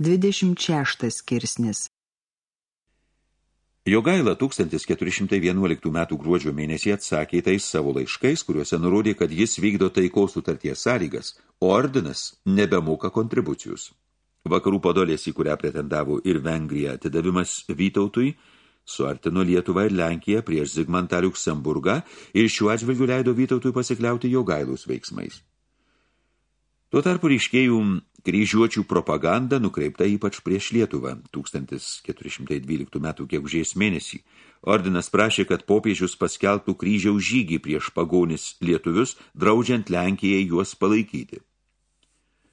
26 skirsnis Jogaila 1411 m. gruodžio mėnesį atsakė tais savo laiškais, kuriuose nurodė, kad jis vykdo taikos sutarties sąlygas, o ordinas nebemoka kontribucijus. Vakarų podolės, į kurią pretendavo ir Vengrija atidavimas Vytautui, suartino Lietuvą ir Lenkiją prieš Zigmantą Liuksemburgą ir šiuo atžvilgiu leido Vytautui pasikliauti Jogailus veiksmais. Tuo tarpu ryškėjų Kryžiuočių propaganda nukreipta ypač prieš Lietuvą 1412 metų gegužės mėnesį. Ordinas prašė, kad popiežius paskelbtų kryžiaus žygį prieš pagonis lietuvius, draudžiant Lenkijai juos palaikyti.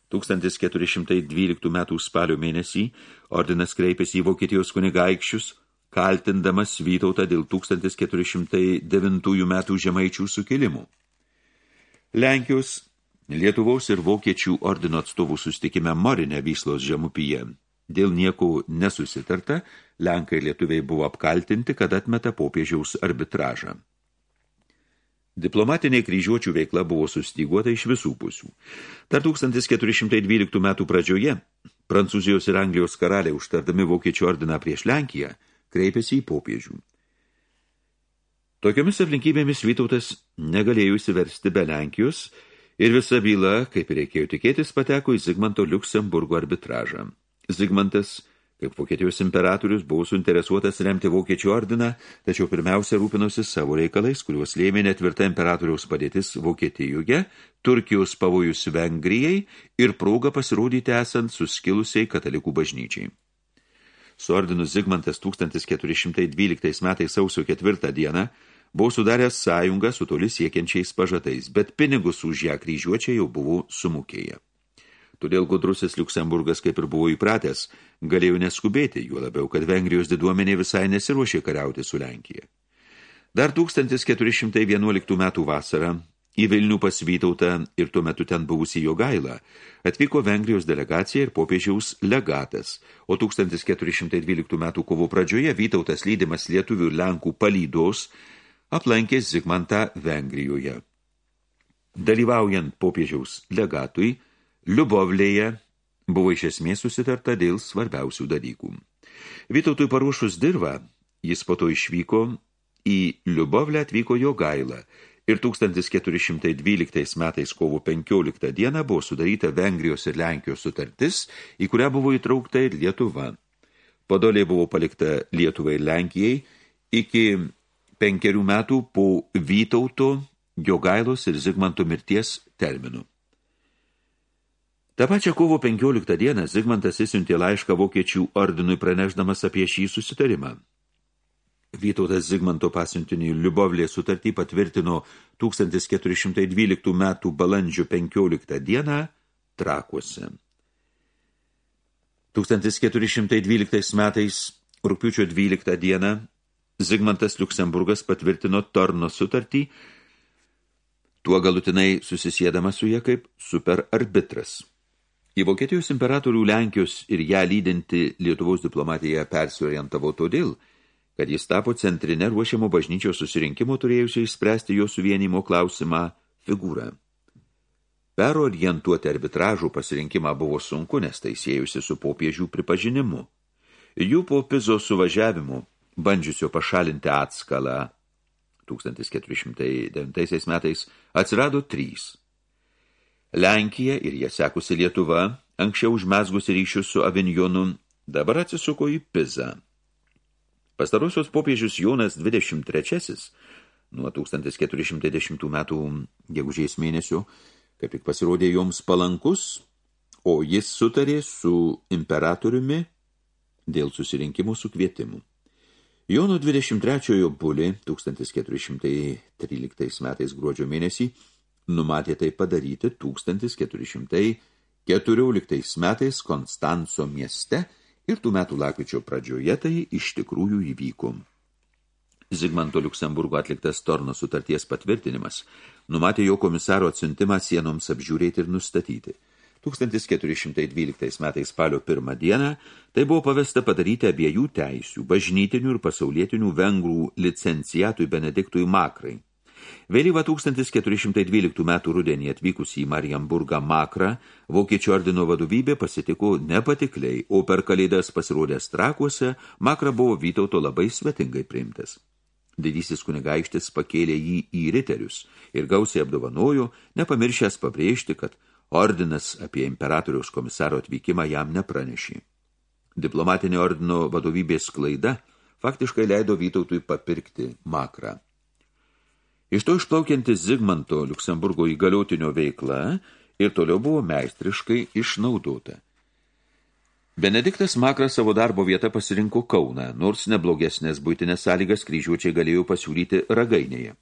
1412 metų spalio mėnesį ordinas kreipėsi į Vokietijos kunigaikščius, kaltindamas Vytautą dėl 1409 metų žemaičių sukilimų. Lenkijos Lietuvaus ir vokiečių ordino atstovų sustikime Morinė Vyslos žemupyje. Dėl nieko nesusitarta, Lenkai Lietuviai buvo apkaltinti, kad atmeta popiežiaus arbitražą. Diplomatinė kryžiuočių veikla buvo sustyguota iš visų pusių. Dar 1412 metų pradžioje Prancūzijos ir Anglijos karaliai užtardami vokiečių ordiną prieš Lenkiją kreipėsi į popiežių. Tokiomis aplinkybėmis Vytautas negalėjo įsiversti be Lenkijos Ir visa byla, kaip reikėjo tikėtis, pateko į Zigmanto Liuksemburgo arbitražą. Zigmantas, kaip Vokietijos imperatorius, buvo suinteresuotas remti Vokiečių ordiną, tačiau pirmiausia rūpinosi savo reikalais, kuriuos lėmė netvirta imperatoriaus padėtis Vokietijoje, Turkijos pavojus Vengrijai ir prauga pasirodyti esant suskilusiai katalikų bažnyčiai. Su ordinu Zigmantas 1412 metais sausio 4 dieną buvo sudaręs sąjungą su toli siekiančiais pažadais, bet pinigus už ją kryžiuočiai jau buvo sumokėję. Todėl gudrusis Liuksemburgas, kaip ir buvo įpratęs, galėjo neskubėti, juo labiau, kad Vengrijos diduomenė visai nesiruošė kariauti su Lenkija. Dar 1411 metų vasarą į Vilnių pas Vytautą ir tuo metu ten buvusi Jogailą atvyko Vengrijos delegacija ir popiežiaus legatas, o 1412 metų kovo pradžioje Vytautas lydimas lietuvių ir Lenkų palydos aplankė Zigmantą Vengrijoje. Dalyvaujant popiežiaus legatui, Liubovlėje buvo iš esmės susitarta dėl svarbiausių dalykų. Vytautui paruošus dirbą, jis po to išvyko į Liubovlę atvyko jo gailą ir 1412 metais kovo 15 dieną buvo sudaryta Vengrijos ir Lenkijos sutartis, į kurią buvo įtraukta ir Lietuva. Podolė buvo palikta Lietuvai ir Lenkijai iki penkerių metų po Vytauto, Jogailos ir Zigmanto mirties terminų. Ta pačia kovo 15 dieną Zigmantas įsiuntė laišką vokiečių ordinui praneždamas apie šį susitarimą. Vytautas Zigmanto pasiuntinį Liubovlė sutartį patvirtino 1412 metų balandžio 15 dieną Trakuose. 1412 metais rūpiučio 12 dieną Zigmantas Liuksemburgas patvirtino Torno sutartį, tuo galutinai susisėdamas su ją kaip superarbitras. Į Vokietijos imperatorių Lenkijos ir ją lydinti Lietuvos diplomatiją persiorientavo todėl, kad jis tapo centrinė ruošiamo bažnyčios susirinkimo turėjusio išspręsti jo suvienimo klausimą figūrą. Perorientuoti arbitražų pasirinkimą buvo sunku, nes tai siejusi su popiežių pripažinimu. Jų po pizo suvažiavimu bandžiusio pašalinti atskalą 1409 metais atsirado trys. Lenkija ir jie sekusi Lietuva, anksčiau užmesgusi ryšius su Avignonu, dabar atsisuko į Pizą. Pastarusios popiežius Jonas 23 nuo 1410 metų gegužės mėnesio, kaip tik pasirodė joms palankus, o jis sutarė su imperatoriumi dėl susirinkimų su kvietimu. Jono 23-ojo bulį 1413 metais gruodžio mėnesį numatė tai padaryti 1414 metais Konstanco mieste ir tų metų lakvičio pradžioje tai iš tikrųjų įvyko. Zigmanto Liuksemburgo atliktas Torno sutarties patvirtinimas numatė jo komisaro atsiuntimą sienoms apžiūrėti ir nustatyti – 1412 metais spalio pirmą dieną tai buvo pavesta padaryti abiejų teisių, bažnytinių ir pasaulietinių vengrų licencijatui Benediktui Makrai. Vėlyva 1412 metų rudenį atvykusi į Mariamburgą Makrą, Vokiečių ordino vadovybė pasitiko nepatikliai, o per kalėdas pasirodęs trakuose, Makra buvo Vytauto labai svetingai priimtas. Didysis kunigaištis pakėlė jį į riterius ir gausiai apdovanojo, nepamiršęs pabrėžti, kad ordinas apie imperatoriaus komisaro atvykimą jam nepranešė. Diplomatinė ordino vadovybės klaida faktiškai leido Vytautui papirkti Makrą. Iš to išplaukiantis Zigmanto Liuksemburgo įgaliotinio veikla ir toliau buvo meistriškai išnaudota. Benediktas Makras savo darbo vietą pasirinko Kauną, nors neblogesnės būtinės sąlygas kryžiuočiai galėjo pasiūlyti Ragainėje.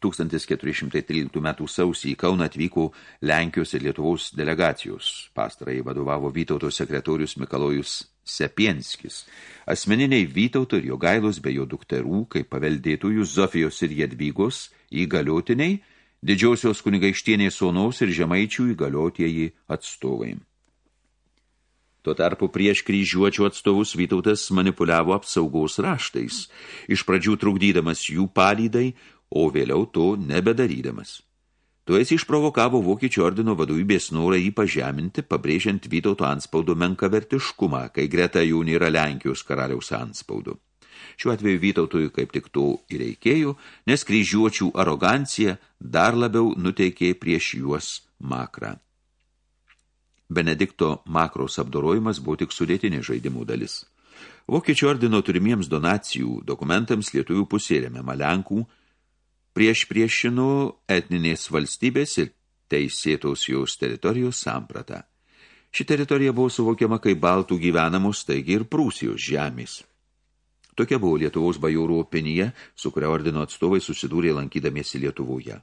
1413 metų sausį į Kauną atvyko Lenkijos ir Lietuvos delegacijos. Pastarai vadovavo Vytauto sekretorius Mikalojus Sepienskis. Asmeniniai Vytauto ir jo gailos bei jo dukterų, kaip paveldėtųjų Zofijos ir Jedvygos, įgaliotiniai, didžiosios kunigaištienės sonaus ir žemaičių įgaliotieji atstovai. Tuo tarpu prieš kryžiuočių atstovus Vytautas manipuliavo apsaugos raštais, iš pradžių trukdydamas jų palydai, o vėliau to nebedarydamas. Tu esi išprovokavo Vokiečių ordino vadovybės norą jį pažeminti, pabrėžiant Vytauto anspaudo menkavertiškumą, kai greta jų nėra Lenkijos karaliaus anspaudu. Šiuo atveju Vytautui kaip tik to ir reikėjo, nes kryžiuočių arogancija dar labiau nuteikė prieš juos makrą. Benedikto makros apdorojimas buvo tik sudėtinė žaidimų dalis. Vokiečių ordino turimiems donacijų dokumentams lietuvių pusė remiama Lenkų, prieš priešinų etninės valstybės ir teisėtos jos teritorijos sampratą. Ši teritorija buvo suvokiama kaip baltų gyvenamos, taigi ir Prūsijos žemės. Tokia buvo Lietuvos bajorų opinija, su kuria ordino atstovai susidūrė lankydamiesi Lietuvoje.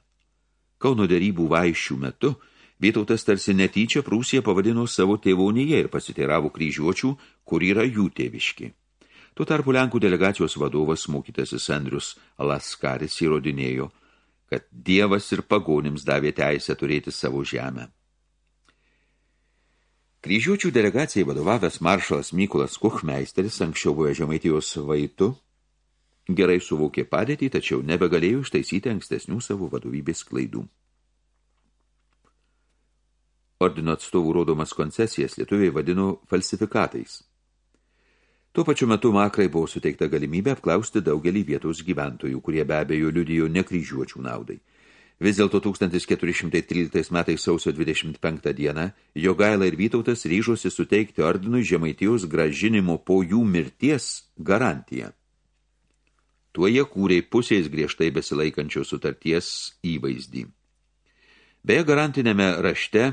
Kauno darybų vaišių metu Vytautas tarsi netyčia Prūsiją pavadino savo tėvonėje ir pasiteiravo kryžiuočių, kur yra jų tėviški. Tuo tarpu Lenkų delegacijos vadovas mokytasis Andrius Laskaris įrodinėjo, kad Dievas ir pagonims davė teisę turėti savo žemę. Kryžiuočių delegacijai vadovavęs maršalas Mykolas Kuchmeisteris anksčiau buvo Žemaitijos vaitu, gerai suvokė padėtį, tačiau nebegalėjo ištaisyti ankstesnių savo vadovybės klaidų. Ordino atstovų rodomas koncesijas lietuviai vadino falsifikatais – Tuo pačiu metu Makrai buvo suteikta galimybė apklausti daugelį vietos gyventojų, kurie be abejo liudijo nekryžiuočių naudai. Vis dėlto 1413 metais sausio 25 dieną Jogaila ir Vytautas ryžosi suteikti ordinui Žemaitijos gražinimo po jų mirties garantiją. Tuo jie kūrė pusės griežtai besilaikančios sutarties įvaizdį. Beje, garantinėme rašte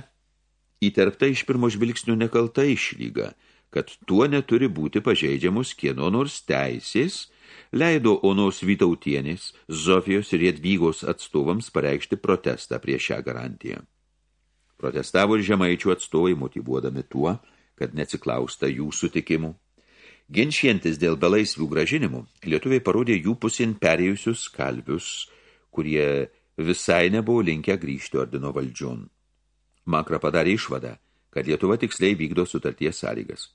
įterpta iš pirmo žvilgsnių nekalta išlyga – kad tuo neturi būti pažeidžiamus kieno nors teisės, leido Onos Vytautienės, Zofijos ir Jadvygos atstovams pareikšti protestą prieš šią garantiją. Protestavo ir žemaičių atstovai motivuodami tuo, kad neatsiklausta jų sutikimų. Ginšientis dėl belaisvių gražinimų, lietuviai parodė jų pusin perėjusius kalvius, kurie visai nebuvo linkę grįžti ordino valdžion. Makra padarė išvadą, kad Lietuva tiksliai vykdo sutarties sąlygas.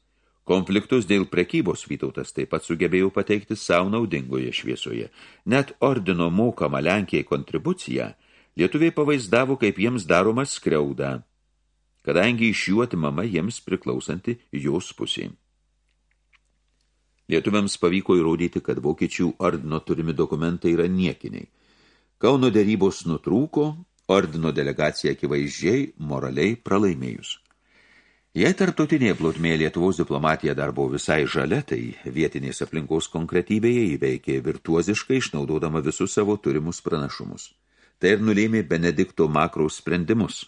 Konfliktus dėl prekybos Vytautas taip pat sugebėjo pateikti savo naudingoje šviesoje. Net ordino mokama Lenkijai kontribuciją lietuviai pavaizdavo, kaip jiems daroma skriauda, kadangi iš jų atimama jiems priklausanti jos pusė. Lietuviams pavyko įrodyti, kad vokiečių ordino turimi dokumentai yra niekiniai. Kauno dėrybos nutrūko, ordino delegacija akivaizdžiai moraliai pralaimėjus. Jei tarptautinėje plotmėje Lietuvos diplomatija dar buvo visai žalia, tai vietinės aplinkos konkretybėje įveikė virtuoziškai išnaudodama visus savo turimus pranašumus. Tai ir nulėmė Benedikto Makraus sprendimus.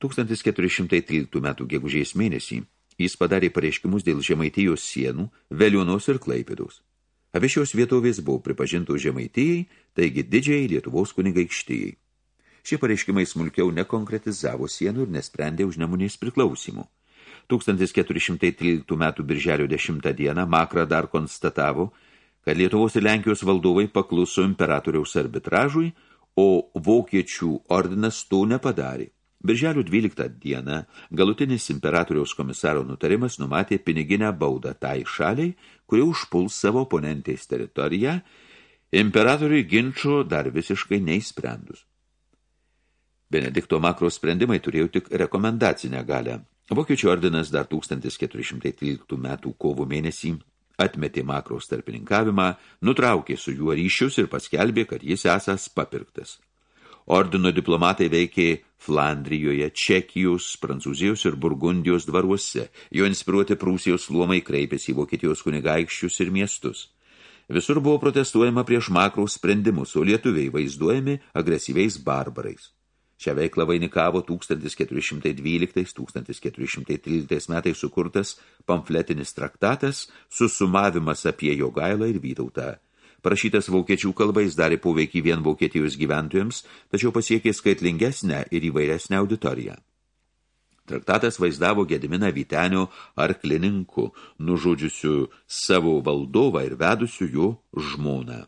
1413 metų gegužės mėnesį jis padarė pareiškimus dėl Žemaitijos sienų, Veliuonos ir Klaipėdos. Abi šios vietovės buvo pripažintos Žemaitijai, taigi didžiai Lietuvos kunigaikštijai. Šie pareiškimai smulkiau nekonkretizavo sienų ir nesprendė už nemunės priklausimų. 1413 metų birželio 10 dieną Makra dar konstatavo, kad Lietuvos ir Lenkijos valdovai pakluso imperatoriaus arbitražui, o vokiečių ordinas to nepadarė. Birželio 12 dieną galutinis imperatoriaus komisaro nutarimas numatė piniginę baudą tai šaliai, kurie užpuls savo oponentės teritoriją, imperatoriui ginčio dar visiškai neįsprendus. Benedikto makro sprendimai turėjo tik rekomendacinę galę. Vokiečių ordinas dar 1413 metų kovo mėnesį atmetė makros tarpininkavimą, nutraukė su juo ryšius ir paskelbė, kad jis esas papirktas. Ordino diplomatai veikė Flandrijoje, Čekijos, Prancūzijos ir Burgundijos dvaruose. Jo inspiruoti Prūsijos luomai kreipėsi į Vokietijos kunigaikščius ir miestus. Visur buvo protestuojama prieš makraus sprendimus, o lietuviai vaizduojami agresyviais barbarais. Šią veiklą vainikavo 1412-1413 metais sukurtas pamfletinis traktatas susumavimas apie Jogailą ir Vytautą. Parašytas vokiečių kalba jis darė poveikį vien Vokietijos gyventojams, tačiau pasiekė skaitlingesnę ir įvairesnę auditoriją. Traktatas vaizdavo Gediminą Vytenio arklininkų, nužudžiusių savo valdovą ir vedusių jų žmoną.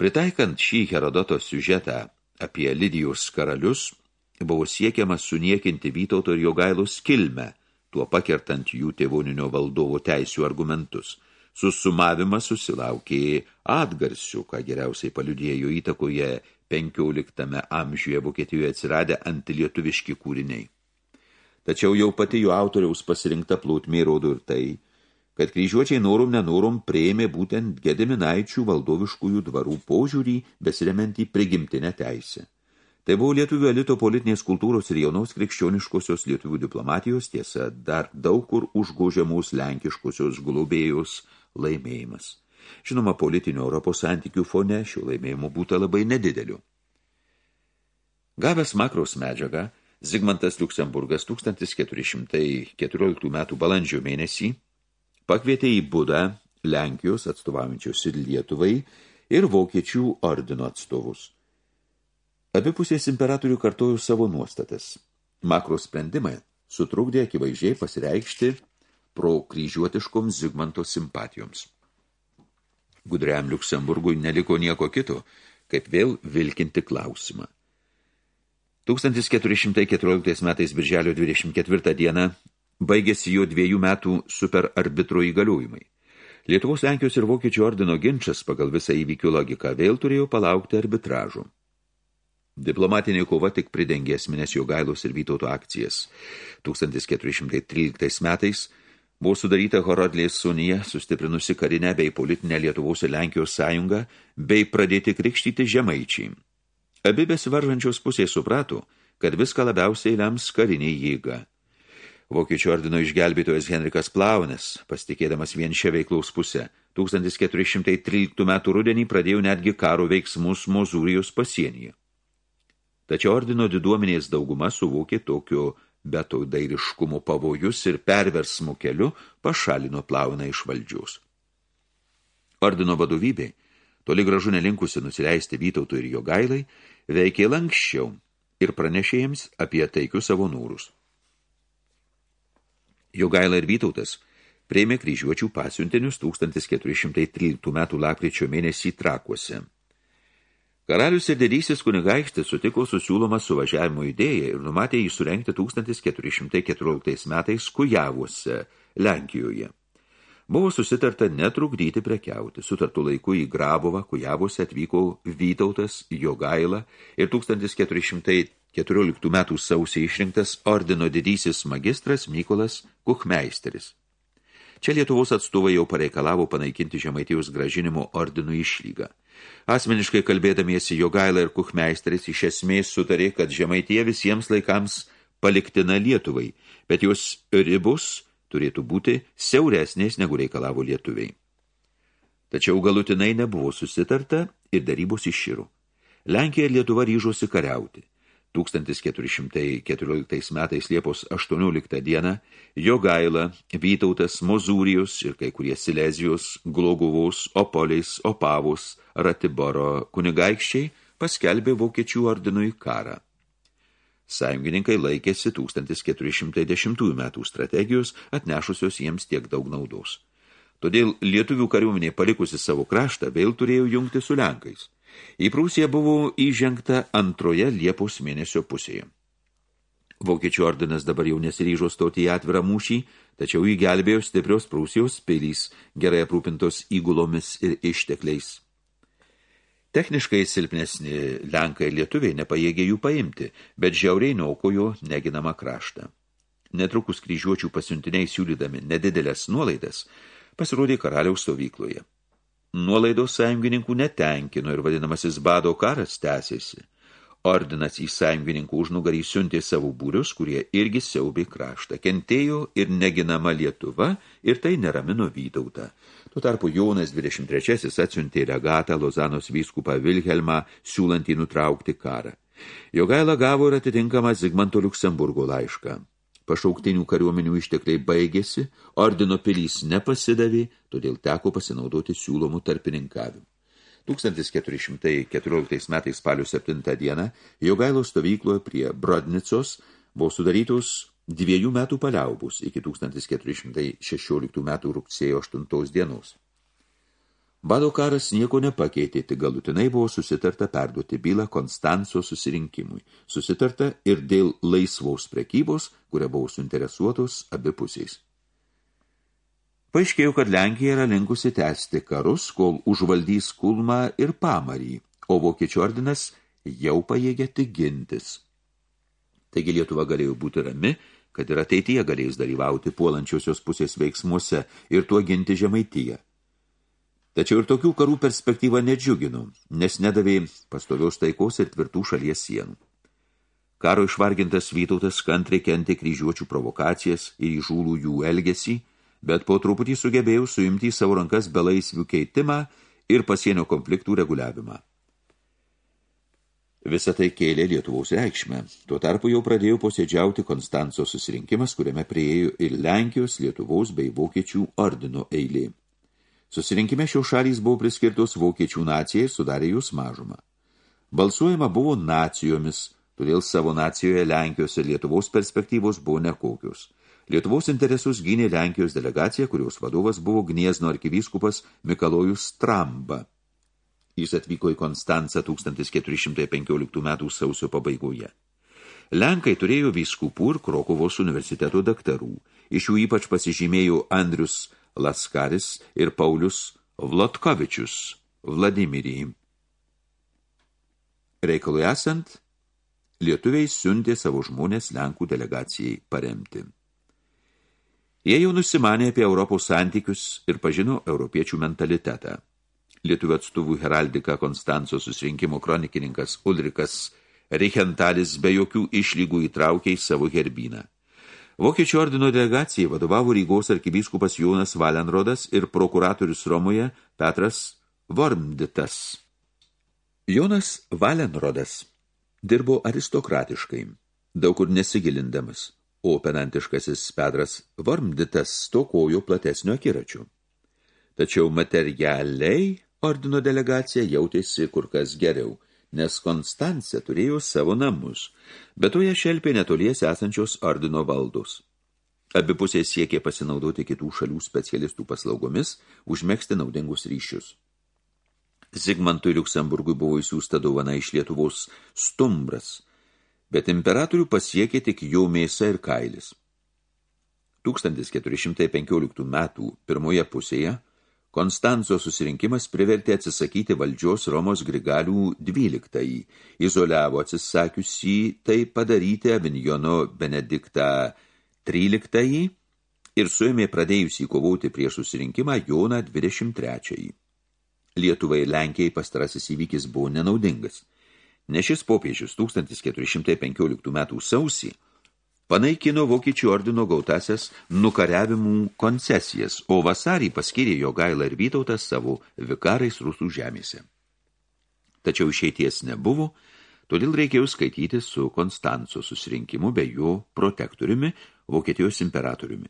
Pritaikant šį Herodoto siužetą apie Lidijos karalius, buvo siekiama suniekinti Vytauto ir Jogailos kilmę, tuo pakertant jų tėvoninio valdovo teisių argumentus. Susumavimas susilaukė atgarsių, ką geriausiai paliudėjo įtakoje 15 amžiuje Vokietijoje atsiradę antilietuviški kūriniai. Tačiau jau pati jo autoriaus pasirinkta plūtmė rodo ir tai, kad kryžiuočiai norum nenorum prieimė būtent Gediminaičių valdoviškųjų dvarų požiūrį besiremiantį prigimtinę teisę. Tai buvo lietuvių elito politinės kultūros ir jaunos krikščioniškosios lietuvių diplomatijos tiesa dar daug kur užgožiamos lenkiškosios globėjos laimėjimas. Žinoma, politinio Europos santykių fone šių laimėjimų būta labai nedideliu. Gavęs makros medžiagą, Zigmantas Liuksemburgas 1414 metų balandžio mėnesį pakvietė į Budą Lenkijos atstovaujančius ir Lietuvai ir Vokiečių ordino atstovus. Abipusės imperatorių kartojo savo nuostatas. Makro sprendimai sutrukdė akivaizdžiai pasireikšti pro kryžiuotiškoms Zigmanto simpatijoms. Gudriam Liuksemburgui neliko nieko kito, kaip vėl vilkinti klausimą. 1414 metais birželio 24 dieną baigėsi jo dviejų metų superarbitro įgaliojimai. Lietuvos, Lenkijos ir Vokiečių ordino ginčas pagal visą įvykių logiką vėl turėjo palaukti arbitražų. Diplomatinė kova tik pridengė esminės Jogailos ir Vytauto akcijas. 1413 metais buvo sudaryta Horodlės sunija, sustiprinusi karinę bei politinę Lietuvos ir Lenkijos sąjungą, bei pradėti krikštyti žemaičiai. Abi besivaržančios pusės suprato, kad viską labiausiai lems karinė jėga. Vokiečių ordino išgelbėtojas Henrikas Plaunis, pasitikėdamas vien šią veiklaus pusę, 1413 metų rudenį pradėjo netgi karo veiksmus Mozūrijos pasienyje. Tačiau ordino diduomenės dauguma suvokė tokio beto dairiškumo pavojus ir perversmų keliu pašalino Plauną iš valdžiaus. Ordino vadovybė, toli gražu nelinkusi nusileisti Vytautui ir Jogailai, veikė lankščiau ir pranešė jiems apie taikius savo nūrus. Jogaila ir Vytautas prieimė kryžiuočių pasiuntinius 1413 metų lakryčio mėnesį trakuose. Karalius ir didysis kunigaikštis sutiko su siūloma suvažiavimo idėja ir numatė jį surengti 1414 metais Kujavuose, Lenkijoje. Buvo susitarta netrukdyti prekiauti. Sutartų laiku į Grabovą, Kujavuose atvyko Vytautas, Jogaila ir 1400 14 metų sausį išrinktas ordino didysis magistras Mykolas Kuchmeisteris. Čia Lietuvos atstovai jau pareikalavo panaikinti žemaitijos gražinimo ordinų išlygą. Asmeniškai kalbėdamiesi Jogaila ir Kuchmeisteris iš esmės sutarė, kad žemaitie visiems laikams paliktina Lietuvai, bet jos ribus turėtų būti siauresnės negu reikalavo lietuviai. Tačiau galutinai nebuvo susitarta ir darybos išširų. Lenkija ir Lietuva ryžosi kariauti. 1414 metais Liepos 18 dieną Jogaila, Vytautas, Mozūrijus ir kai kurie Silezijos, Gloguvos, Opoliais, Opavos, Ratiboro kunigaikščiai paskelbė vokiečių ordinui karą. Sąjungininkai laikėsi 1410 metų strategijos, atnešusios jiems tiek daug naudos. Todėl lietuvių kariuomenė palikusi savo kraštą vėl turėjo jungti su Lenkais. Į Prūsiją buvo įžengta antroje Liepos mėnesio pusėje. Vokiečių ordinas dabar jau nesiryžo stoti į atvirą mūšį, tačiau jį gelbėjo stiprios Prūsijos pilys, gerai aprūpintos įgulomis ir ištekliais. Techniškai silpnesni Lenkai Lietuviai nepajėgė jų paimti, bet žiauriai naukojo neginamą kraštą. Netrukus kryžiuočių pasiuntiniai siūlydami nedidelės nuolaidas pasirodė karaliaus stovykloje. Nuolaidos sąjungininkų netenkino ir vadinamasis bado karas tęsėsi. Ordinas į sąjungininkų užnugarį siuntė savo būrius, kurie irgi siaubė kraštą. Kentėjo ir neginama Lietuva ir tai neramino Vytautą. Tuo tarpu Jonas 23 atsiuntė regatą Lozanos vyskupą Vilhelmą, siūlantį nutraukti karą. Jogaila gavo ir atitinkamą Zigmanto Liuksemburgo laišką. Pašauktinių kariuomenių ištekliai baigėsi, ordino pilys nepasidavė, todėl teko pasinaudoti siūlomų tarpininkavimu. 1414 metais spalio 7 dieną Jogailo stovykloje prie Brodnicos buvo sudarytos dviejų metų paliaubus iki 1416 metų rugsėjo 8 dienos. Bado karas nieko nepakeitė, tik galutinai buvo susitarta perduoti bylą Konstanco susirinkimui. Susitarta ir dėl laisvaus prekybos, kuria buvo suinteresuotos abipusiais. Paaiškėjo, kad Lenkija yra linkusi tęsti karus, kol užvaldys Kulmą ir Pamarį, o Vokiečių ordinas jau pajėgė tik gintis. Taigi Lietuva galėjo būti rami, kad ir ateityje galės dalyvauti puolančiosios pusės veiksmuose ir tuo ginti žemaityje. Tačiau ir tokių karų perspektyva nedžiugino, nes nedavė pastovios taikos ir tvirtų šalies sienų. Karo išvargintas Vytautas kantriai kentė kryžiuočių provokacijas ir įžūlų jų elgesį, bet po truputį sugebėjau suimti į savo rankas belaisvių keitimą ir pasienio konfliktų reguliavimą. Visą tai kėlė Lietuvos reikšmę. Tuo tarpu jau pradėjo posėdžiauti Konstanco susirinkimas, kuriame prieėjo ir Lenkijos, Lietuvos bei Vokiečių ordino eilė. Susirinkime šios šalys buvo priskirtos Vokiečių nacijai ir sudarė jūs mažumą. Balsuojama buvo nacijomis, todėl savo nacijoje Lenkijos ir Lietuvos perspektyvos buvo nekokios. Lietuvos interesus gynė Lenkijos delegacija, kurios vadovas buvo Gniezno arkivyskupas Mikalojus Stramba. Jis atvyko į Konstancą 1415 metų sausio pabaigoje. Lenkai turėjo vyskupų ir Krokovos universiteto daktarų. Iš jų ypač pasižymėjo Andrius Laskaris ir Paulius Vlotkovičius Vladimirį. Reikalui esant, lietuviai siuntė savo žmonės Lenkų delegacijai paremti. Jie jau nusimanė apie Europos santykius ir pažino europiečių mentalitetą. Lietuvių atstovų heraldika Konstanco susirinkimo kronikininkas Ulrikas Richentalis be jokių išlygų įtraukė į savo herbyną. Vokiečių ordino delegacijai vadovavo Rygos arkivyskupas Jonas Valenrodas ir prokuratorius Romoje Petras Vormditas. Jonas Valenrodas dirbo aristokratiškai, daug kur nesigilindamas, o penantiškasis Petras Vormditas stokojo platesnio akiračių. Tačiau materialiai ordino delegacija jautėsi kur kas geriau, nes Konstancija turėjo savo namus, bet to ją šelpė netolies esančios ordino valdos. Abi pusės siekė pasinaudoti kitų šalių specialistų paslaugomis, užmėgsti naudingus ryšius. Zigmantui Liuksemburgui buvo įsiūsta dovana iš Lietuvos stumbras, bet imperatorių pasiekė tik jo mėsa ir kailis. 1415 metų pirmoje pusėje Konstanco susirinkimas privertė atsisakyti valdžios Romos Grigalių 12, izoliavo atsisakiusį tai padaryti Avinjono Benediktą 13 ir suėmė pradėjusį kovoti prieš susirinkimą Joną 23. Lietuvai Lenkijai pastarasis įvykis buvo nenaudingas. Ne šis popiežius 1415 metų sausį panaikino Vokiečių ordino gautasias nukariavimų koncesijas, o vasarį paskyrė jo gailą ir Vytautas savo vikarais rusų žemėse. Tačiau išeities nebuvo, todėl reikėjo skaityti su Konstanco susirinkimu bei jo protektoriumi, Vokietijos imperatoriumi.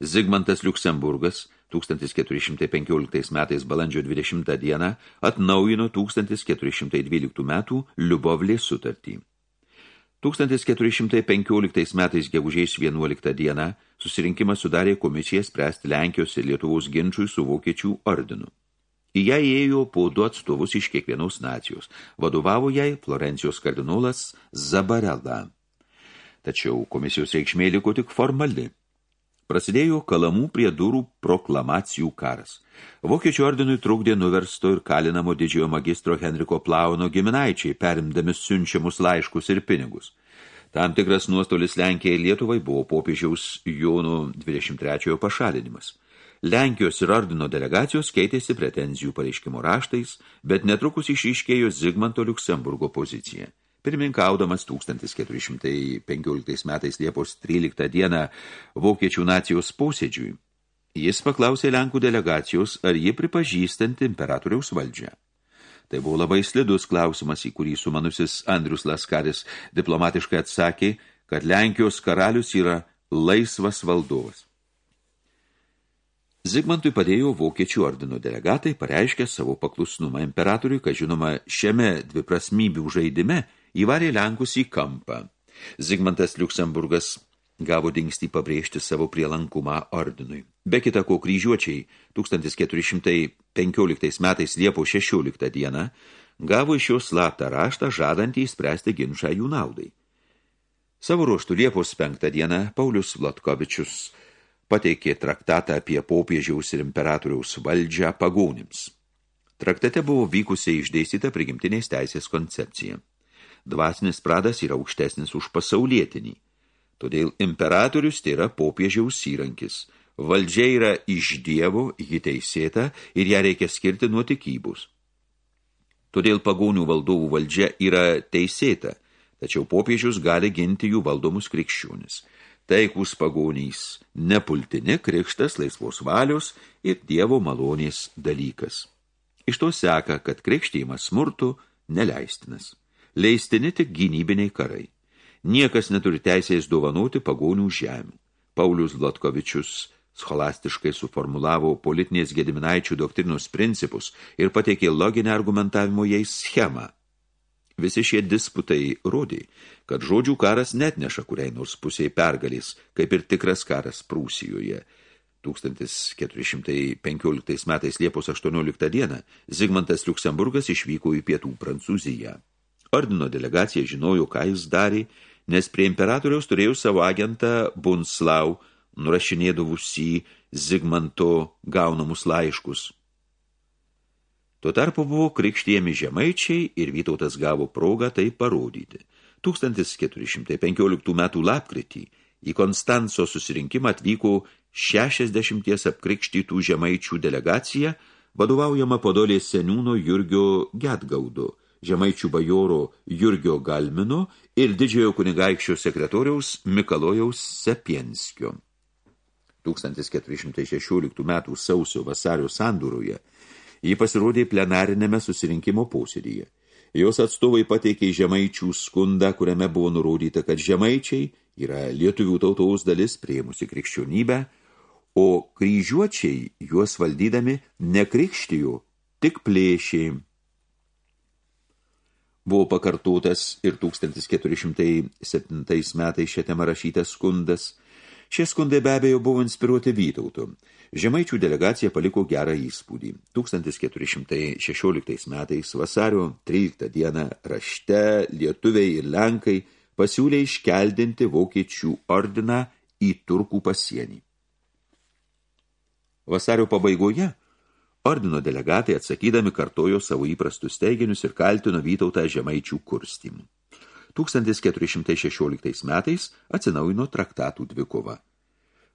Zigmantas Liuksemburgas 1415 metais balandžio 20 dieną atnaujino 1412 metų Liubovlės sutartį. 1415 metais gegužės 11 dieną susirinkimas sudarė komisiją spręsti Lenkijos ir Lietuvos ginčiui su Vokiečių ordinu. Į ją įėjo po du atstovus iš kiekvienos nacijos. Vadovavo jai Florencijos kardinolas Zabarella. Tačiau komisijos reikšmė liko tik formali. Prasidėjo kalamų prie durų proklamacijų karas. Vokiečių ordinui trukdė nuversto ir kalinamo didžiojo magistro Henriko Plauno giminaičiai, perimdami siunčiamus laiškus ir pinigus. Tam tikras nuostolis Lenkijai Lietuvai buvo popiežiaus Jonų 23 pašalinimas. Lenkijos ir ordino delegacijos keitėsi pretenzijų pareiškimo raštais, bet netrukus išryškėjo Zigmanto Liuksemburgo pozicija. Pirmininkaudamas 1415 metais Liepos 13 dieną Vokiečių nacijos posėdžiui, jis paklausė Lenkų delegacijos, ar ji pripažįstanti imperatoriaus valdžią. Tai buvo labai slidus klausimas, į kurį sumanusis Andrius Laskaris diplomatiškai atsakė, kad Lenkijos karalius yra laisvas valdovas. Zigmantui padėjo vokiečių ordino delegatai, pareiškė savo paklusnumą imperatoriui, kad žinoma šiame dviprasmybių žaidime – įvarė Lenkus į kampą. Zigmantas Liuksemburgas gavo dingstį pabrėžti savo prielankumą ordinui. Be kita ko kryžiuočiai 1415 metais Liepo 16 dieną gavo iš jos slaptą raštą žadantį įspręsti ginčą jų naudai. Savo ruoštų Liepos 5 dieną Paulius Vlatkovičius pateikė traktatą apie popiežiaus ir imperatoriaus valdžią pagonims. Traktate buvo vykusiai išdėstyta prigimtinės teisės koncepcija dvasinis pradas yra aukštesnis už pasaulietinį. Todėl imperatorius tai yra popiežiaus įrankis. Valdžia yra iš dievo, ji teisėta ir ją reikia skirti nuo tikybus. Todėl pagonių valdovų valdžia yra teisėta, tačiau popiežius gali ginti jų valdomus krikščionis. Taikus pagonys, nepultini krikštas laisvos valios ir dievo malonės dalykas. Iš to seka, kad krikštymas smurtų neleistinas leistini tik gynybiniai karai. Niekas neturi teisės dovanoti pagonių žemių. Paulius Vlatkovičius scholastiškai suformulavo politinės gediminaičių doktrinos principus ir pateikė loginę argumentavimo jais schemą. Visi šie disputai rodė, kad žodžių karas net neša kuriai nors pusiai pergalės, kaip ir tikras karas Prūsijoje. 1415 metais Liepos 18 dieną Zigmantas Liuksemburgas išvyko į pietų Prancūziją. Ordino delegacija žinojo, ką jis darė, nes prie imperatoriaus turėjo savo agentą Bunslau, nurašinėdavusį Zigmanto gaunamus laiškus. Tuo tarpu buvo krikštėjami žemaičiai ir Vytautas gavo progą tai parodyti. 1415 metų lapkritį į Konstanco susirinkimą atvyko 60 apkrikštytų žemaičių delegacija, vadovaujama podolės seniūno Jurgio Getgaudo – žemaičių bajoro Jurgio Galmino ir didžiojo kunigaikščio sekretoriaus Mikalojaus Sepienskio. 1416 metų sausio vasario sandūroje jį pasirodė plenarinėme susirinkimo posėdyje. Jos atstovai pateikė žemaičių skundą, kuriame buvo nurodyta, kad žemaičiai yra lietuvių tautos dalis prieimusi krikščionybę, o kryžiuočiai juos valdydami nekrikštijo, tik plėšė Buvo pakartotas ir 1407 metais šią temą rašytas skundas. Šie skundai be abejo buvo inspiruoti Vytautu. Žemaičių delegacija paliko gerą įspūdį. 1416 metais vasario 13 dieną rašte lietuviai ir lenkai pasiūlė iškeldinti vokiečių ordiną į turkų pasienį. Vasario pabaigoje Ordino delegatai atsakydami kartojo savo įprastus teiginius ir kaltino Vytautą žemaičių kurstimu. 1416 metais atsinaujino traktatų dvikova.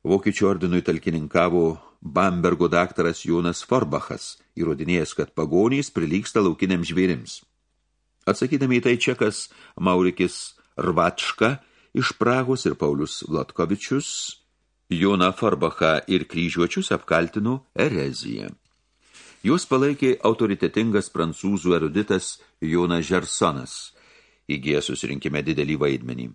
Vokiečių ordinui talkininkavo Bambergo daktaras Jonas Forbachas, įrodinėjęs, kad pagonys prilyksta laukiniams žvėrims. Atsakydami į tai čekas Maurikis Rvačka iš Pragos ir Paulius Vlatkovičius Joną Forbachą ir kryžiuočius apkaltino ereziją. Jūs palaikė autoritetingas prancūzų eruditas Jonas Žersonas, įgijęs susirinkime didelį vaidmenį.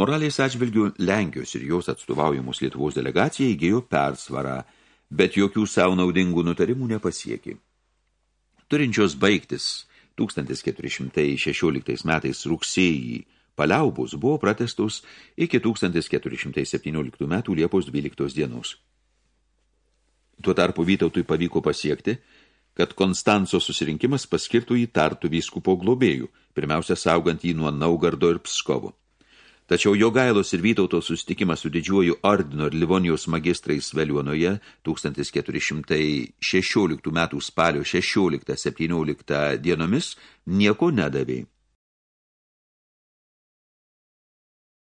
Moralės atžvilgių Lenkijos ir jos atstovaujamus Lietuvos delegacija įgijo persvarą, bet jokių savo naudingų nutarimų nepasiekė. Turinčios baigtis 1416 metais rugsėjį paliaubos buvo pratestos iki 1417 metų Liepos 12 dienos. Tuo tarpu Vytautui pavyko pasiekti, kad Konstanco susirinkimas paskirtų į tartų vyskupo globėjų, pirmiausia saugant jį nuo Naugardo ir Pskovo. Tačiau jo gailos ir Vytauto susitikimas su didžiuoju ordino ir Livonijos magistrais Veliuonoje 1416 m. spalio 16-17 dienomis nieko nedavė.